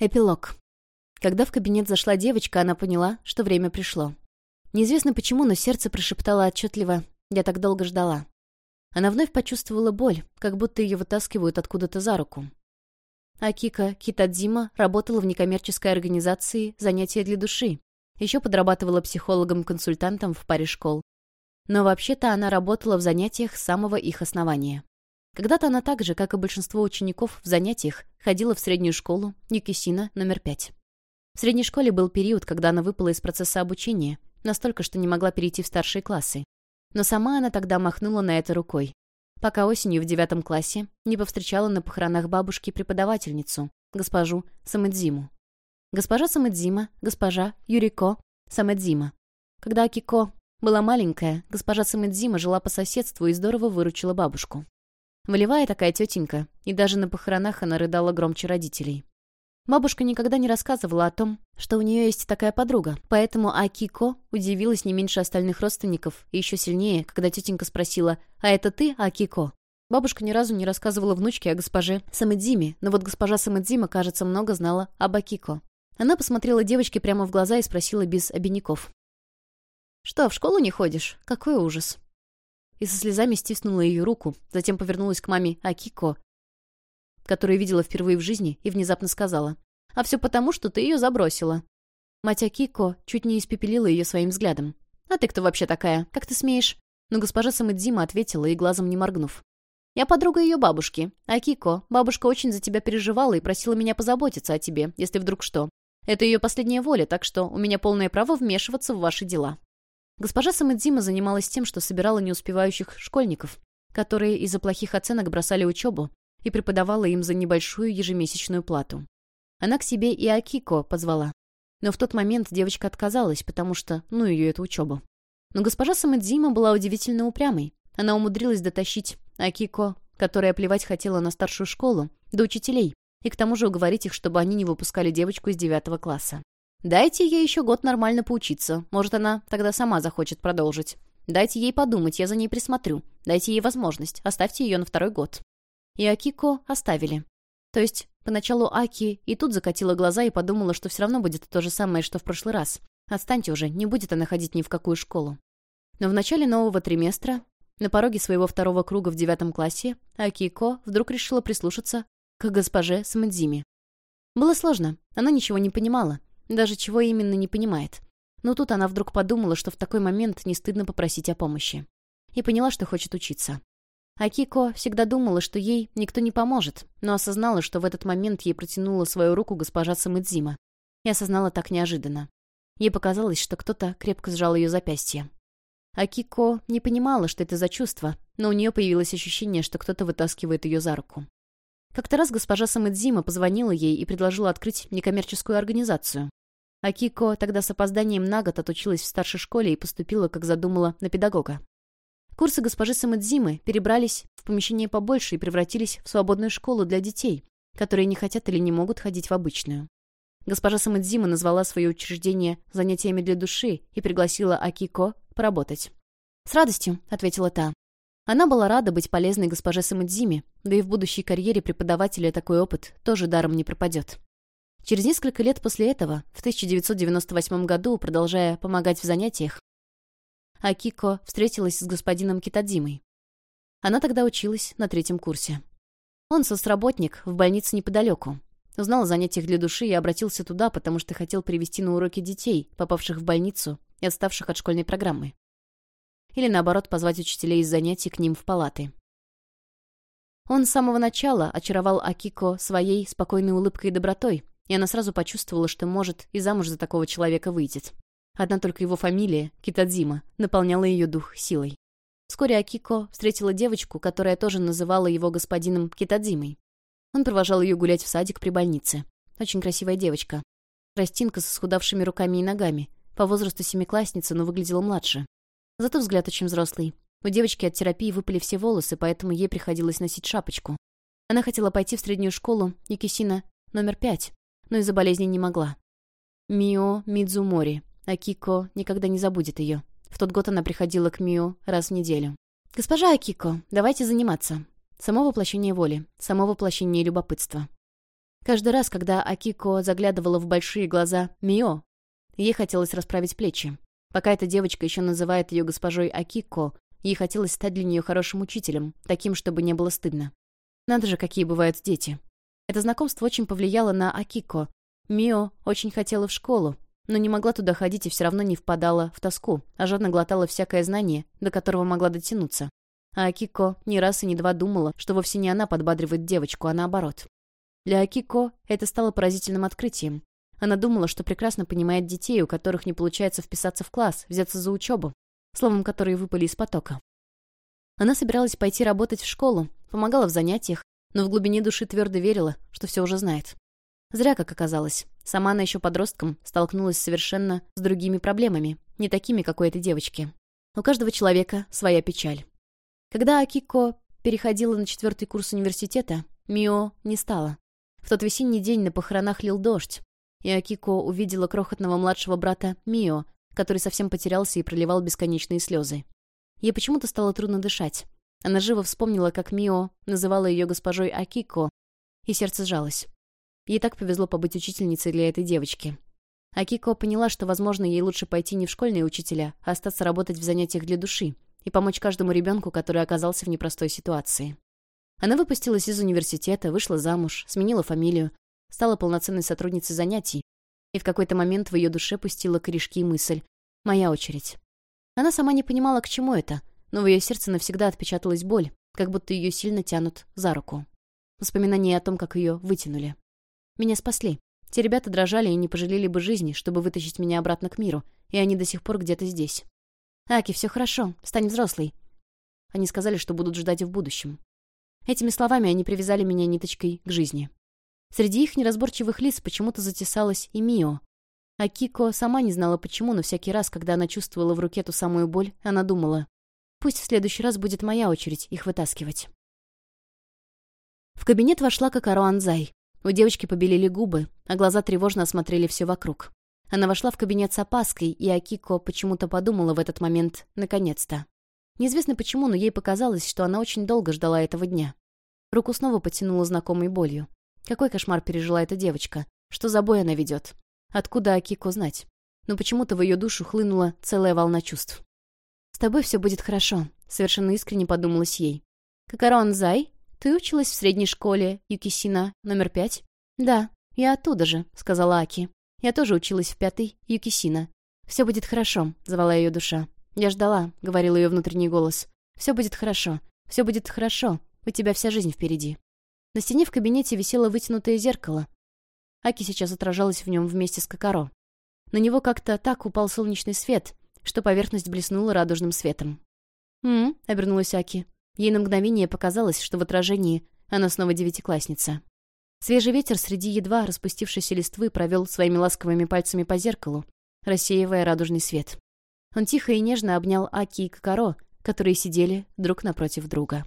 Эпилог. Когда в кабинет зашла девочка, она поняла, что время пришло. Неизвестно почему, но сердце прошептало отчетливо «Я так долго ждала». Она вновь почувствовала боль, как будто ее вытаскивают откуда-то за руку. Акика Китадзима работала в некоммерческой организации «Занятия для души». Еще подрабатывала психологом-консультантом в паре школ. Но вообще-то она работала в занятиях с самого их основания. Когда-то она так же, как и большинство учеников в занятиях, ходила в среднюю школу Никисина номер пять. В средней школе был период, когда она выпала из процесса обучения, настолько, что не могла перейти в старшие классы. Но сама она тогда махнула на это рукой. Пока осенью в девятом классе не повстречала на похоронах бабушки преподавательницу, госпожу Самэдзиму. Госпожа Самэдзима, госпожа Юрико Самэдзима. Когда Акико была маленькая, госпожа Самэдзима жила по соседству и здорово выручила бабушку. Волевая такая тетенька, и даже на похоронах она рыдала громче родителей. Бабушка никогда не рассказывала о том, что у нее есть такая подруга, поэтому Акико удивилась не меньше остальных родственников и еще сильнее, когда тетенька спросила «А это ты, Акико?» Бабушка ни разу не рассказывала внучке о госпоже Самэдзиме, но вот госпожа Самэдзима, кажется, много знала об Акико. Она посмотрела девочке прямо в глаза и спросила без обиняков. «Что, в школу не ходишь? Какой ужас!» И со слезами стиснула ее руку, затем повернулась к маме Акико, которую видела впервые в жизни, и внезапно сказала. «А все потому, что ты ее забросила». Мать Акико чуть не испепелила ее своим взглядом. «А ты кто вообще такая? Как ты смеешь?» Но госпожа Самэдзима ответила и глазом не моргнув. «Я подруга ее бабушки. Акико, бабушка очень за тебя переживала и просила меня позаботиться о тебе, если вдруг что. Это ее последняя воля, так что у меня полное право вмешиваться в ваши дела». Госпожа Самэдзима занималась тем, что собирала неуспевающих школьников, которые из-за плохих оценок бросали учебу, и преподавала им за небольшую ежемесячную плату. Она к себе и Акико позвала. Но в тот момент девочка отказалась, потому что, ну, ее эту учебу. Но госпожа Самэдзима была удивительно упрямой. Она умудрилась дотащить Акико, которая плевать хотела на старшую школу, до учителей, и к тому же уговорить их, чтобы они не выпускали девочку из девятого класса. Дайте ей еще год нормально поучиться. Может, она тогда сама захочет продолжить. Дайте ей подумать, я за ней присмотрю. Дайте ей возможность. Оставьте ее на второй год. И Акико оставили. То есть, поначалу Аки и тут закатила глаза и подумала, что все равно будет то же самое, что в прошлый раз. Отстаньте уже, не будет она ходить ни в какую школу. Но в начале нового триместра, на пороге своего второго круга в девятом классе, Акико вдруг решила прислушаться к госпоже Самадзиме. Было сложно, она ничего не понимала. Даже чего именно не понимает. Но тут она вдруг подумала, что в такой момент не стыдно попросить о помощи. И поняла, что хочет учиться. Акико всегда думала, что ей никто не поможет, но осознала, что в этот момент ей протянула свою руку госпожа Самыдзима. И осознала так неожиданно. Ей показалось, что кто-то крепко сжал ее запястье. Акико не понимала, что это за чувство, но у нее появилось ощущение, что кто-то вытаскивает ее за руку. Как-то раз госпожа Самыдзима позвонила ей и предложила открыть некоммерческую организацию. Акико тогда с опозданием на год отучилась в старшей школе и поступила, как задумала, на педагога. Курсы госпожи Самадзимы перебрались в помещение побольше и превратились в свободную школу для детей, которые не хотят или не могут ходить в обычную. Госпожа Самадзима назвала свое учреждение занятиями для души и пригласила Акико поработать. «С радостью», — ответила та. Она была рада быть полезной госпоже Самадзиме, да и в будущей карьере преподавателя такой опыт тоже даром не пропадет. Через несколько лет после этого, в 1998 году, продолжая помогать в занятиях, Акико встретилась с господином Китадзимой. Она тогда училась на третьем курсе. Он соцработник в больнице неподалеку. Узнал о занятиях для души и обратился туда, потому что хотел привести на уроки детей, попавших в больницу и отставших от школьной программы. Или, наоборот, позвать учителей из занятий к ним в палаты. Он с самого начала очаровал Акико своей спокойной улыбкой и добротой, и она сразу почувствовала, что может и замуж за такого человека выйдет. Одна только его фамилия, Китадзима, наполняла ее дух силой. Вскоре Акико встретила девочку, которая тоже называла его господином Китадзимой. Он провожал ее гулять в садик при больнице. Очень красивая девочка. Растинка с исхудавшими руками и ногами. По возрасту семиклассница, но выглядела младше. Зато взгляд очень взрослый. У девочки от терапии выпали все волосы, поэтому ей приходилось носить шапочку. Она хотела пойти в среднюю школу Никисина номер пять, но из-за болезни не могла. Мио Мидзумори. Акико никогда не забудет ее. В тот год она приходила к Мио раз в неделю. «Госпожа Акико, давайте заниматься. Само воплощение воли, само воплощение любопытства». Каждый раз, когда Акико заглядывала в большие глаза Мио, ей хотелось расправить плечи. Пока эта девочка еще называет ее госпожой Акико, ей хотелось стать для нее хорошим учителем, таким, чтобы не было стыдно. Надо же, какие бывают дети. Это знакомство очень повлияло на Акико. Мио очень хотела в школу, но не могла туда ходить и все равно не впадала в тоску, а жадно глотала всякое знание, до которого могла дотянуться. А Акико ни раз и ни два думала, что вовсе не она подбадривает девочку, а наоборот. Для Акико это стало поразительным открытием. Она думала, что прекрасно понимает детей, у которых не получается вписаться в класс, взяться за учебу, словом, которые выпали из потока. Она собиралась пойти работать в школу, помогала в занятиях, но в глубине души твердо верила, что все уже знает. Зря, как оказалось. Сама она еще подростком столкнулась совершенно с другими проблемами, не такими, как у этой девочки. У каждого человека своя печаль. Когда Акико переходила на четвертый курс университета, Мио не стало. В тот весенний день на похоронах лил дождь, и Акико увидела крохотного младшего брата Мио, который совсем потерялся и проливал бесконечные слезы. Ей почему-то стало трудно дышать. Она живо вспомнила, как Мио называла ее госпожой Акико, и сердце сжалось. Ей так повезло побыть учительницей для этой девочки. Акико поняла, что, возможно, ей лучше пойти не в школьные учителя, а остаться работать в занятиях для души и помочь каждому ребенку, который оказался в непростой ситуации. Она выпустилась из университета, вышла замуж, сменила фамилию, стала полноценной сотрудницей занятий, и в какой-то момент в ее душе пустила корешки мысль «Моя очередь». Она сама не понимала, к чему это, но в ее сердце навсегда отпечаталась боль, как будто ее сильно тянут за руку. Воспоминания о том, как ее вытянули. Меня спасли. Те ребята дрожали и не пожалели бы жизни, чтобы вытащить меня обратно к миру, и они до сих пор где-то здесь. «Аки, все хорошо, стань взрослой». Они сказали, что будут ждать в будущем. Этими словами они привязали меня ниточкой к жизни. Среди их неразборчивых лиц почему-то затесалась и Мио. А Кико сама не знала почему, но всякий раз, когда она чувствовала в руке ту самую боль, она думала, пусть в следующий раз будет моя очередь их вытаскивать. В кабинет вошла Кокаро Анзай. У девочки побелели губы, а глаза тревожно осмотрели все вокруг. Она вошла в кабинет с опаской, и Акико почему-то подумала в этот момент «наконец-то». Неизвестно почему, но ей показалось, что она очень долго ждала этого дня. Руку снова потянула знакомой болью. Какой кошмар пережила эта девочка? Что за бой она ведет? Откуда Акико знать? Но почему-то в ее душу хлынула целая волна чувств. «С тобой все будет хорошо», — совершенно искренне подумалась ей. «Какарон Зай, ты училась в средней школе Юкисина номер пять?» «Да, я оттуда же», — сказала Аки. «Я тоже училась в пятой Юкисина. Все будет хорошо», — звала ее душа. «Я ждала», — говорил ее внутренний голос. «Все будет хорошо. Все будет хорошо. У тебя вся жизнь впереди». На стене в кабинете висело вытянутое зеркало. Аки сейчас отражалась в нем вместе с Кокаро. На него как-то так упал солнечный свет, что поверхность блеснула радужным светом. «М-м», — обернулась Аки. Ей на мгновение показалось, что в отражении она снова девятиклассница. Свежий ветер среди едва распустившейся листвы провел своими ласковыми пальцами по зеркалу, рассеивая радужный свет. Он тихо и нежно обнял Аки и Кокаро, которые сидели друг напротив друга.